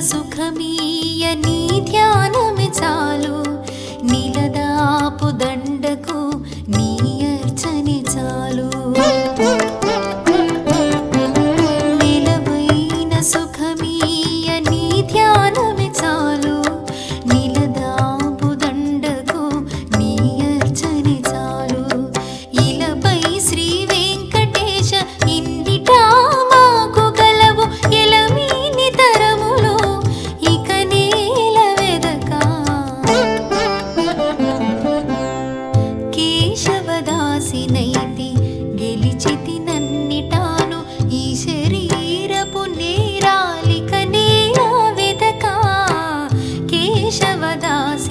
सुखमीयनी। शवदास